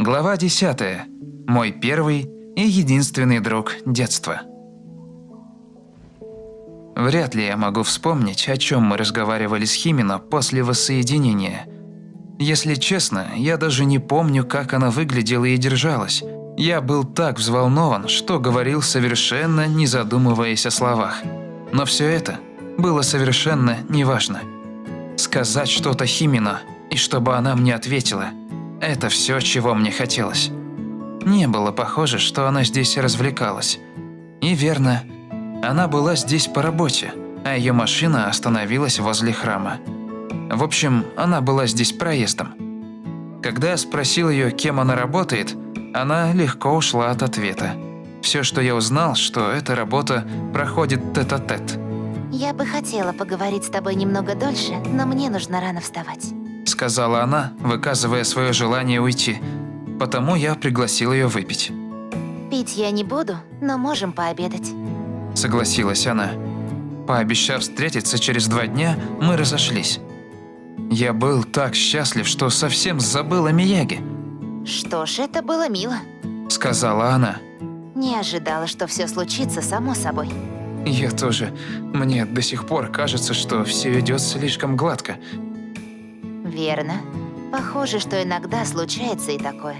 Глава 10. Мой первый и единственный друг детства. Вряд ли я могу вспомнить, о чем мы разговаривали с Химино после воссоединения. Если честно, я даже не помню, как она выглядела и держалась. Я был так взволнован, что говорил совершенно не задумываясь о словах. Но все это было совершенно неважно. Сказать что-то Химино, и чтобы она мне ответила – это все, чего мне хотелось. Не было похоже, что она здесь развлекалась. И верно, она была здесь по работе, а ее машина остановилась возле храма. В общем, она была здесь проездом. Когда я спросил ее, кем она работает, она легко ушла от ответа. Все, что я узнал, что эта работа проходит тет-а-тет. -тет. Я бы хотела поговорить с тобой немного дольше, но мне нужно рано вставать сказала она, выказывая свое желание уйти. Потому я пригласил ее выпить. «Пить я не буду, но можем пообедать», – согласилась она. Пообещав встретиться через два дня, мы разошлись. Я был так счастлив, что совсем забыл о Мияге. «Что ж, это было мило», – сказала она. «Не ожидала, что все случится само собой». Я тоже. Мне до сих пор кажется, что все идет слишком гладко. Верно. Похоже, что иногда случается и такое.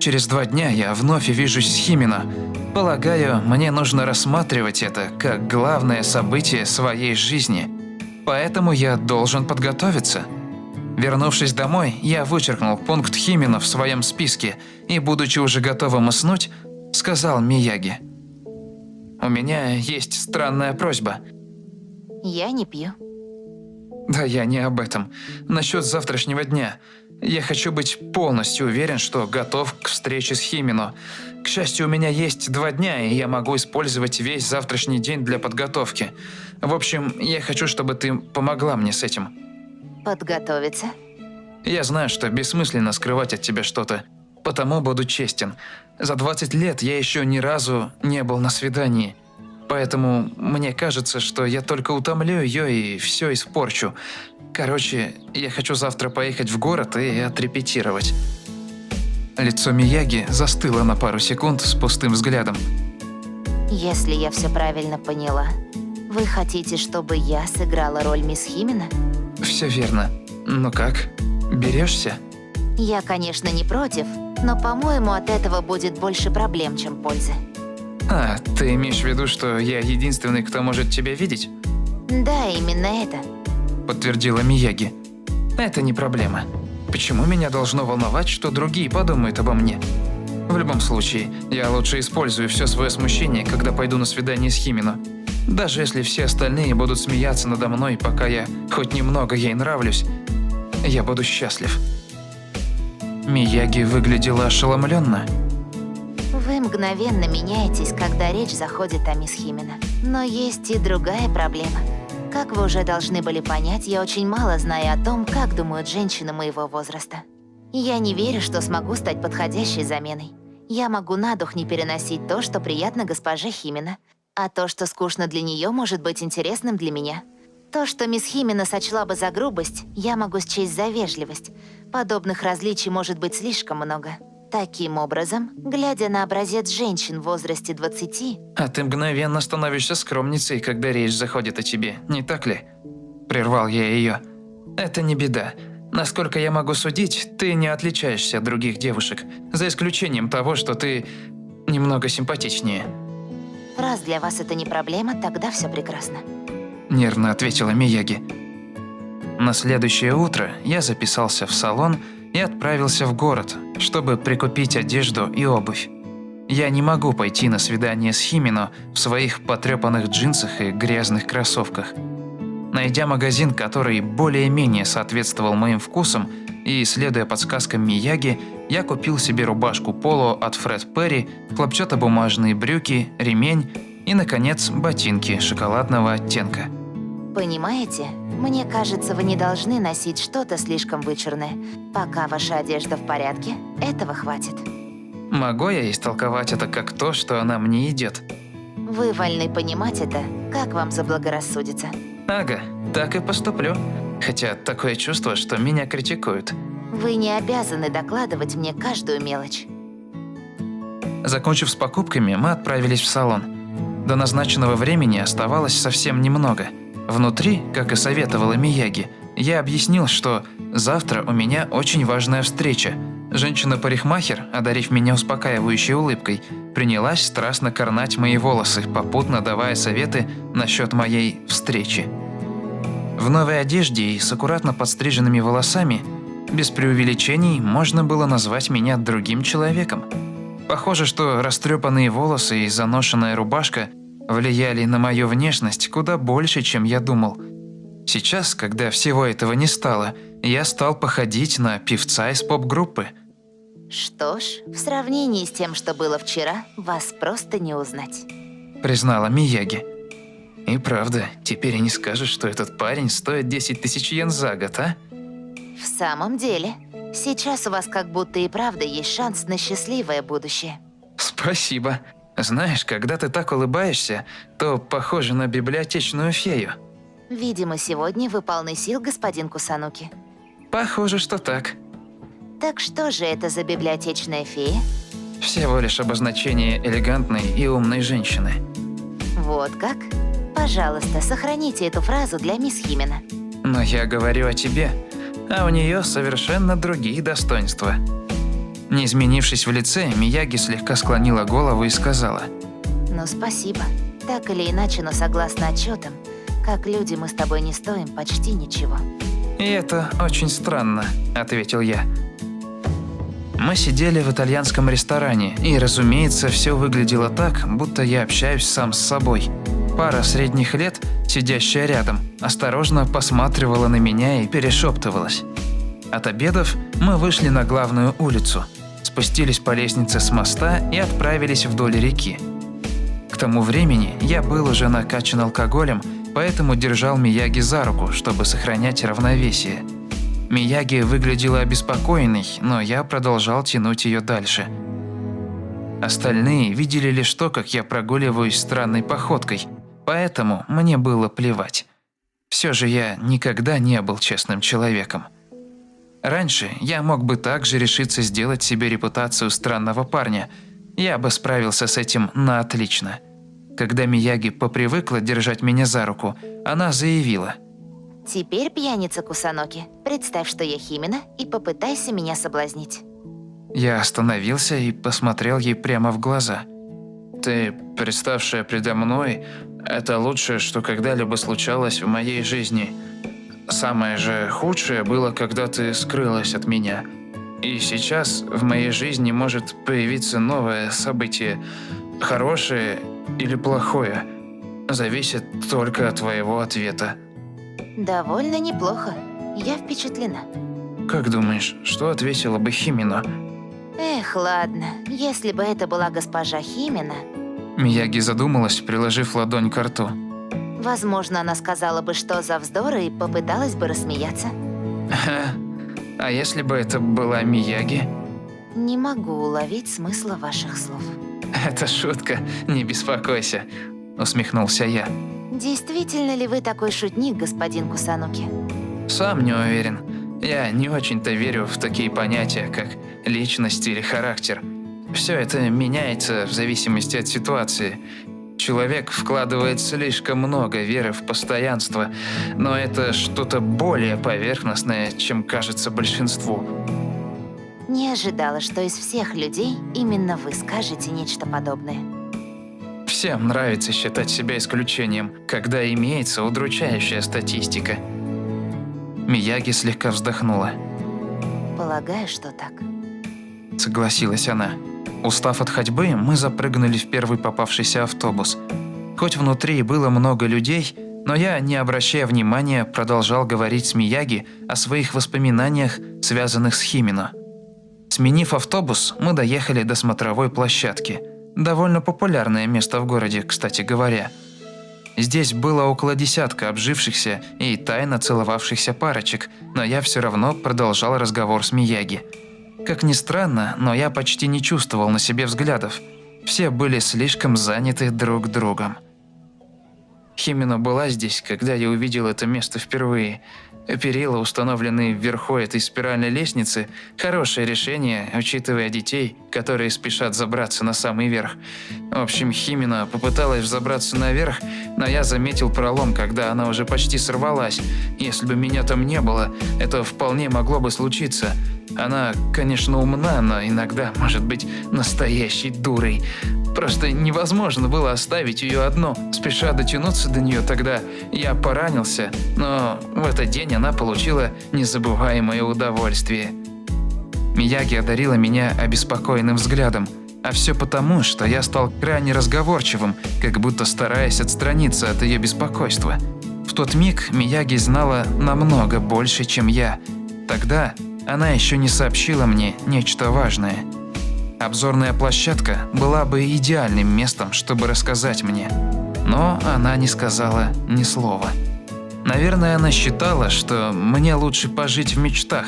Через два дня я вновь вижусь с Химино. Полагаю, мне нужно рассматривать это как главное событие своей жизни. Поэтому я должен подготовиться. Вернувшись домой, я вычеркнул пункт Химино в своем списке и, будучи уже готовым уснуть, сказал Мияги. «У меня есть странная просьба». «Я не пью». Да я не об этом. Насчет завтрашнего дня. Я хочу быть полностью уверен, что готов к встрече с Химино. К счастью, у меня есть два дня, и я могу использовать весь завтрашний день для подготовки. В общем, я хочу, чтобы ты помогла мне с этим. Подготовиться? Я знаю, что бессмысленно скрывать от тебя что-то, потому буду честен. За 20 лет я еще ни разу не был на свидании. Поэтому мне кажется, что я только утомлю ее и все испорчу. Короче, я хочу завтра поехать в город и отрепетировать. Лицо Мияги застыло на пару секунд с пустым взглядом. Если я все правильно поняла, вы хотите, чтобы я сыграла роль мисс Химина? Все верно. Ну как, берешься? Я, конечно, не против, но, по-моему, от этого будет больше проблем, чем пользы. А, ты имеешь в виду, что я единственный, кто может тебя видеть? Да, именно это. Подтвердила Мияги. Это не проблема. Почему меня должно волновать, что другие подумают обо мне? В любом случае, я лучше использую все свое смущение, когда пойду на свидание с Химино. Даже если все остальные будут смеяться надо мной, пока я хоть немного ей нравлюсь, я буду счастлив. Мияги выглядела ошеломленно. Мгновенно меняетесь, когда речь заходит о мисс Химена. Но есть и другая проблема. Как вы уже должны были понять, я очень мало знаю о том, как думают женщины моего возраста. Я не верю, что смогу стать подходящей заменой. Я могу на дух не переносить то, что приятно госпоже Химена, а то, что скучно для нее, может быть интересным для меня. То, что мисс Химена сочла бы за грубость, я могу счесть за вежливость. Подобных различий может быть слишком много. Таким образом, глядя на образец женщин в возрасте 20... А ты мгновенно становишься скромницей, когда речь заходит о тебе, не так ли? Прервал я ее. Это не беда. Насколько я могу судить, ты не отличаешься от других девушек, за исключением того, что ты немного симпатичнее. Раз для вас это не проблема, тогда все прекрасно. Нервно ответила Мияги. На следующее утро я записался в салон и отправился в город, чтобы прикупить одежду и обувь. Я не могу пойти на свидание с Химино в своих потрепанных джинсах и грязных кроссовках. Найдя магазин, который более-менее соответствовал моим вкусам, и, следуя подсказкам Мияги, я купил себе рубашку поло от Фред Перри, хлопчатобумажные брюки, ремень и, наконец, ботинки шоколадного оттенка. Понимаете, мне кажется, вы не должны носить что-то слишком вычурное. Пока ваша одежда в порядке, этого хватит. Могу я истолковать это как то, что она мне идет? Вы вольны понимать это, как вам заблагорассудится. Ага, так и поступлю. Хотя такое чувство, что меня критикуют. Вы не обязаны докладывать мне каждую мелочь. Закончив с покупками, мы отправились в салон. До назначенного времени оставалось совсем немного. Внутри, как и советовала Мияги, я объяснил, что завтра у меня очень важная встреча. Женщина-парикмахер, одарив меня успокаивающей улыбкой, принялась страстно корнать мои волосы, попутно давая советы насчет моей встречи. В новой одежде и с аккуратно подстриженными волосами, без преувеличений, можно было назвать меня другим человеком. Похоже, что растрепанные волосы и заношенная рубашка влияли на мою внешность куда больше, чем я думал. Сейчас, когда всего этого не стало, я стал походить на певца из поп-группы. Что ж, в сравнении с тем, что было вчера, вас просто не узнать. Признала Мияги. И правда, теперь и не скажешь, что этот парень стоит 10 тысяч йен за год, а? В самом деле, сейчас у вас как будто и правда есть шанс на счастливое будущее. Спасибо. Знаешь, когда ты так улыбаешься, то похоже на библиотечную фею. Видимо, сегодня вы полны сил, господин Кусануки. Похоже, что так. Так что же это за библиотечная фея? Всего лишь обозначение элегантной и умной женщины. Вот как? Пожалуйста, сохраните эту фразу для мисс Химена. Но я говорю о тебе, а у нее совершенно другие достоинства. Не изменившись в лице, Мияги слегка склонила голову и сказала. Ну, спасибо. Так или иначе, но согласно отчетам, как люди мы с тобой не стоим почти ничего. «И это очень странно», – ответил я. Мы сидели в итальянском ресторане, и, разумеется, все выглядело так, будто я общаюсь сам с собой. Пара средних лет, сидящая рядом, осторожно посматривала на меня и перешептывалась. От обедов мы вышли на главную улицу, спустились по лестнице с моста и отправились вдоль реки. К тому времени я был уже накачан алкоголем, поэтому держал Мияги за руку, чтобы сохранять равновесие. Мияги выглядела обеспокоенной, но я продолжал тянуть ее дальше. Остальные видели лишь то, как я прогуливаюсь странной походкой, поэтому мне было плевать. Все же я никогда не был честным человеком. Раньше я мог бы также решиться сделать себе репутацию странного парня. Я бы справился с этим на отлично. Когда Мияги попривыкла держать меня за руку, она заявила. Теперь, пьяница Кусаноки, представь, что я Химина, и попытайся меня соблазнить. Я остановился и посмотрел ей прямо в глаза. «Ты, представшая предо мной, это лучшее, что когда-либо случалось в моей жизни. Самое же худшее было, когда ты скрылась от меня. И сейчас в моей жизни может появиться новое событие, хорошее или плохое. Зависит только от твоего ответа. Довольно неплохо. Я впечатлена. Как думаешь, что ответила бы Химина? Эх, ладно. Если бы это была госпожа Химина, Мияги задумалась, приложив ладонь к рту. Возможно, она сказала бы, что за вздоры и попыталась бы рассмеяться. А если бы это была Мияги? Не могу уловить смысла ваших слов. Это шутка, не беспокойся, усмехнулся я. Действительно ли вы такой шутник, господин Кусануки? Сам не уверен. Я не очень-то верю в такие понятия, как личность или характер. Все это меняется в зависимости от ситуации. Человек вкладывает слишком много веры в постоянство, но это что-то более поверхностное, чем кажется большинству. Не ожидала, что из всех людей именно вы скажете нечто подобное. Всем нравится считать себя исключением, когда имеется удручающая статистика. Мияги слегка вздохнула. Полагаю, что так. Согласилась она. Устав от ходьбы, мы запрыгнули в первый попавшийся автобус. Хоть внутри было много людей, но я, не обращая внимания, продолжал говорить с Мияги о своих воспоминаниях, связанных с Химино. Сменив автобус, мы доехали до смотровой площадки. Довольно популярное место в городе, кстати говоря. Здесь было около десятка обжившихся и тайно целовавшихся парочек, но я все равно продолжал разговор с Мияги. Как ни странно, но я почти не чувствовал на себе взглядов. Все были слишком заняты друг другом. Химина была здесь, когда я увидел это место впервые. Перила, установленные вверху этой спиральной лестницы, хорошее решение, учитывая детей, которые спешат забраться на самый верх. В общем, Химина попыталась забраться наверх, но я заметил пролом, когда она уже почти сорвалась. Если бы меня там не было, это вполне могло бы случиться. Она, конечно, умна, но иногда может быть настоящей дурой. Просто невозможно было оставить ее одну. Спеша дотянуться до нее тогда, я поранился, но в этот день она получила незабываемое удовольствие. Мияги одарила меня обеспокоенным взглядом. А все потому, что я стал крайне разговорчивым, как будто стараясь отстраниться от ее беспокойства. В тот миг Мияги знала намного больше, чем я. Тогда она еще не сообщила мне нечто важное. Обзорная площадка была бы идеальным местом, чтобы рассказать мне. Но она не сказала ни слова. Наверное, она считала, что мне лучше пожить в мечтах,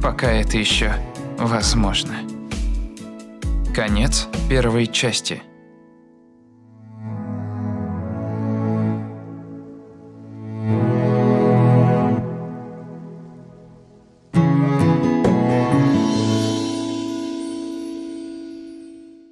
пока это еще возможно. Конец первой части.